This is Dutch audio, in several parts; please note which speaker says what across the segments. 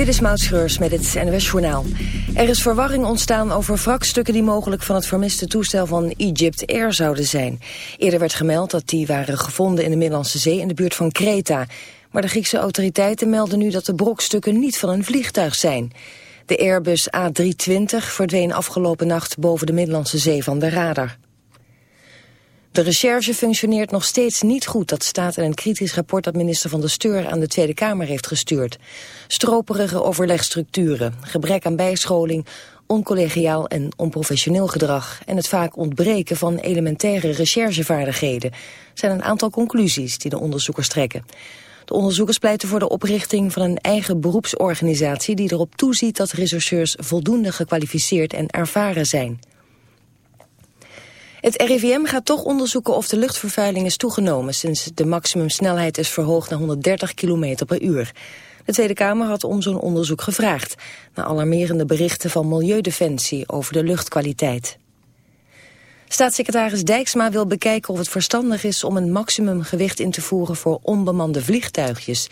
Speaker 1: Dit is Maud met het NWS Journaal. Er is verwarring ontstaan over wrakstukken die mogelijk van het vermiste toestel van Egypt Air zouden zijn. Eerder werd gemeld dat die waren gevonden in de Middellandse Zee in de buurt van Kreta. Maar de Griekse autoriteiten melden nu dat de brokstukken niet van een vliegtuig zijn. De Airbus A320 verdween afgelopen nacht boven de Middellandse Zee van de radar. De recherche functioneert nog steeds niet goed. Dat staat in een kritisch rapport dat minister Van de Steur aan de Tweede Kamer heeft gestuurd. Stroperige overlegstructuren, gebrek aan bijscholing, oncollegiaal en onprofessioneel gedrag... en het vaak ontbreken van elementaire recherchevaardigheden... zijn een aantal conclusies die de onderzoekers trekken. De onderzoekers pleiten voor de oprichting van een eigen beroepsorganisatie... die erop toeziet dat rechercheurs voldoende gekwalificeerd en ervaren zijn... Het RIVM gaat toch onderzoeken of de luchtvervuiling is toegenomen... sinds de maximumsnelheid is verhoogd naar 130 km per uur. De Tweede Kamer had om zo'n onderzoek gevraagd... na alarmerende berichten van Milieudefensie over de luchtkwaliteit. Staatssecretaris Dijksma wil bekijken of het verstandig is... om een maximumgewicht in te voeren voor onbemande vliegtuigjes.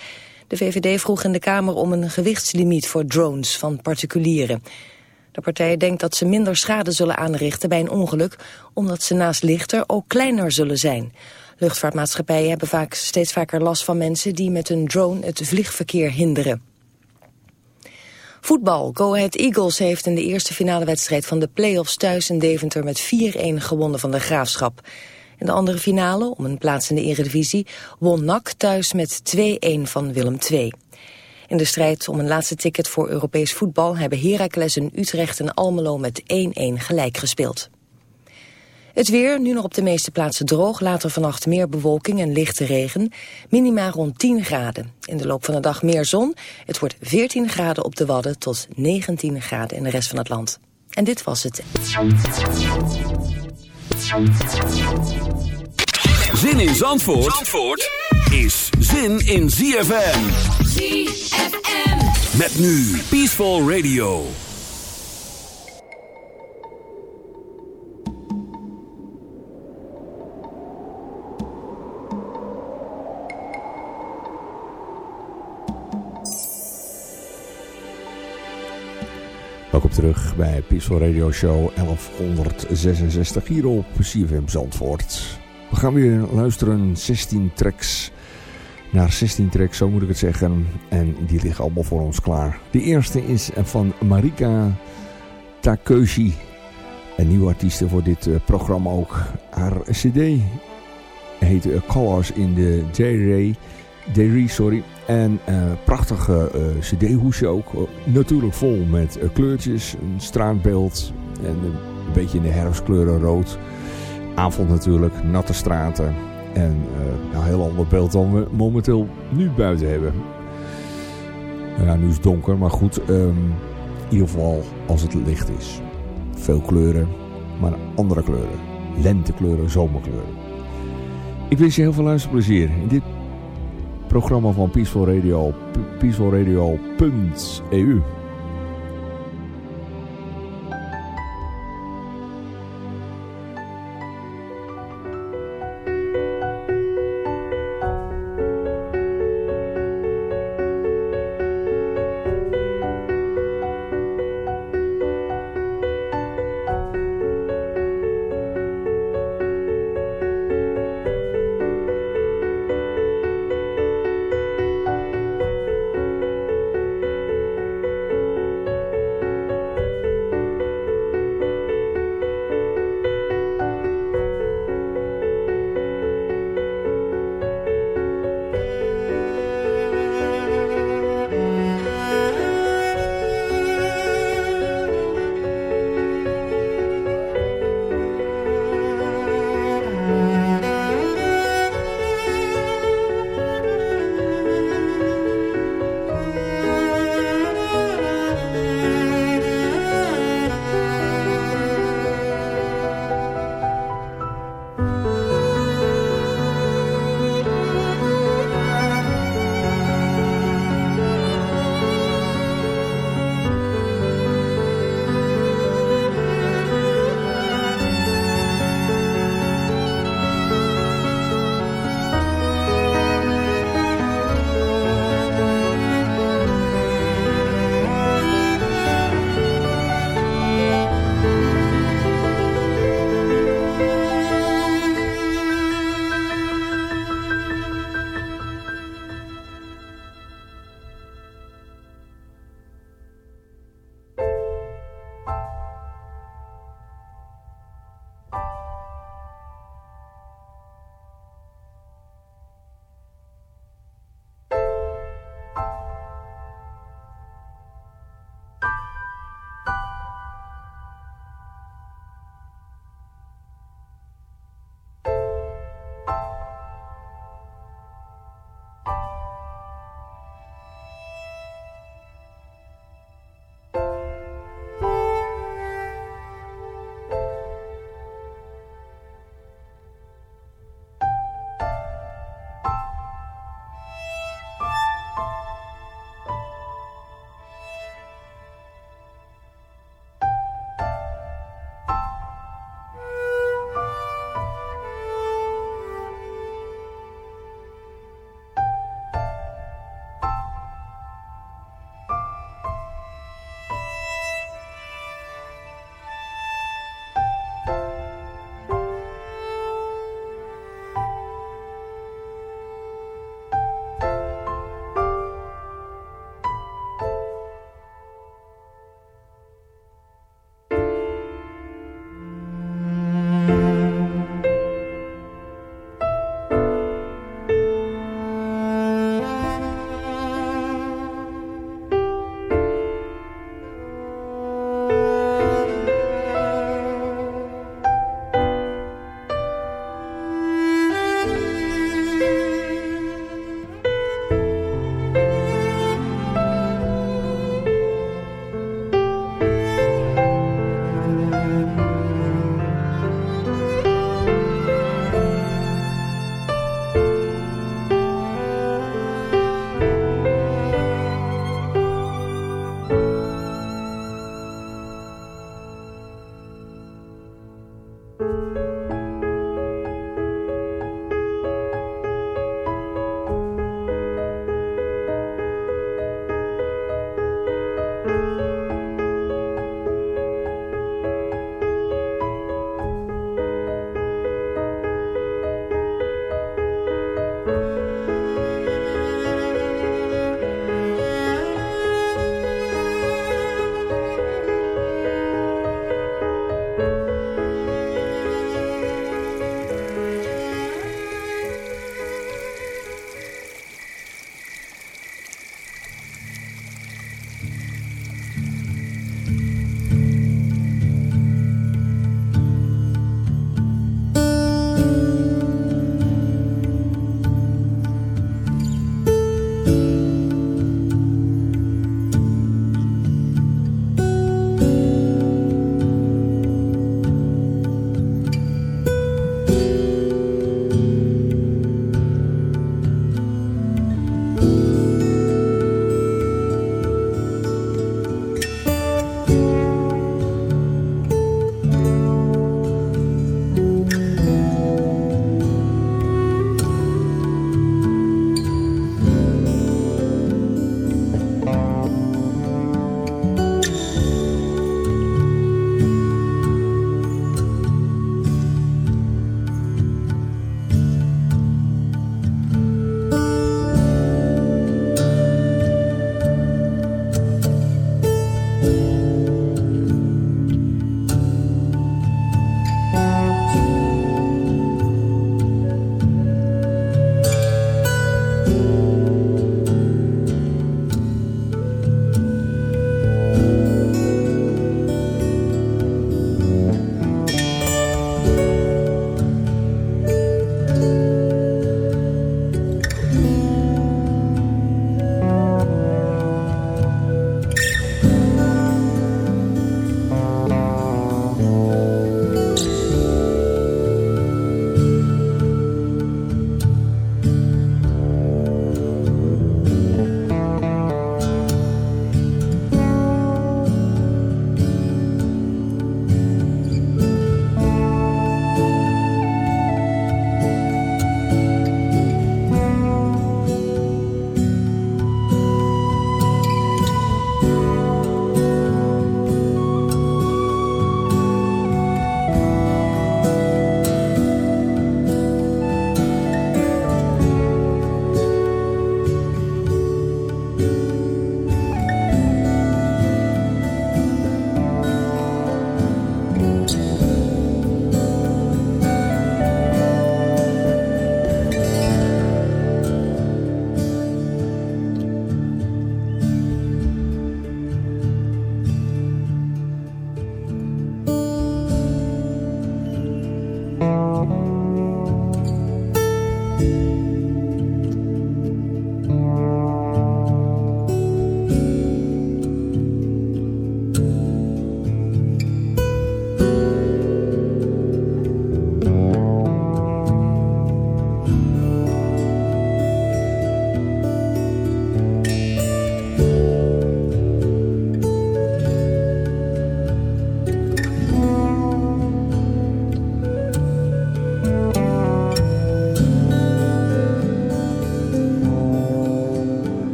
Speaker 1: De VVD vroeg in de Kamer om een gewichtslimiet voor drones van particulieren... De partij denkt dat ze minder schade zullen aanrichten bij een ongeluk... omdat ze naast lichter ook kleiner zullen zijn. Luchtvaartmaatschappijen hebben vaak steeds vaker last van mensen... die met hun drone het vliegverkeer hinderen. Voetbal. Go Ahead Eagles heeft in de eerste finale wedstrijd van de play-offs thuis in Deventer met 4-1 gewonnen van de Graafschap. In de andere finale, om een plaats in de Eredivisie, won NAC thuis met 2-1 van Willem II. In de strijd om een laatste ticket voor Europees voetbal... hebben Heracles en Utrecht en Almelo met 1-1 gelijk gespeeld. Het weer, nu nog op de meeste plaatsen droog, later vannacht meer bewolking en lichte regen. Minima rond 10 graden. In de loop van de dag meer zon. Het wordt 14 graden op de Wadden tot 19 graden in de rest van het land. En dit was het.
Speaker 2: Zin in Zandvoort, Zandvoort is zin in ZFM. ZFM. Met nu Peaceful Radio.
Speaker 3: Welkom terug bij Peaceful Radio Show 1166 hier op CFM Zandvoort. We gaan weer luisteren 16 tracks naar 16 tracks, zo moet ik het zeggen. En die liggen allemaal voor ons klaar. De eerste is van Marika Takeuchi. Een nieuwe artieste voor dit eh, programma ook. Haar cd heet eh, Colors in the J-Ray. Sorry. En uh, prachtige uh, cd-hoesje ook. natuurlijk vol met kleurtjes, een straatbeeld. En een beetje in de herfstkleuren rood. Avond natuurlijk, natte straten. En uh, een heel ander beeld dan we momenteel nu buiten hebben. Ja, nu is het donker, maar goed. Um, in ieder geval als het licht is. Veel kleuren, maar andere kleuren. Lentekleuren, zomerkleuren. Ik wens je heel veel luisterplezier in dit programma van Peaceful Radio. peacefulradio.eu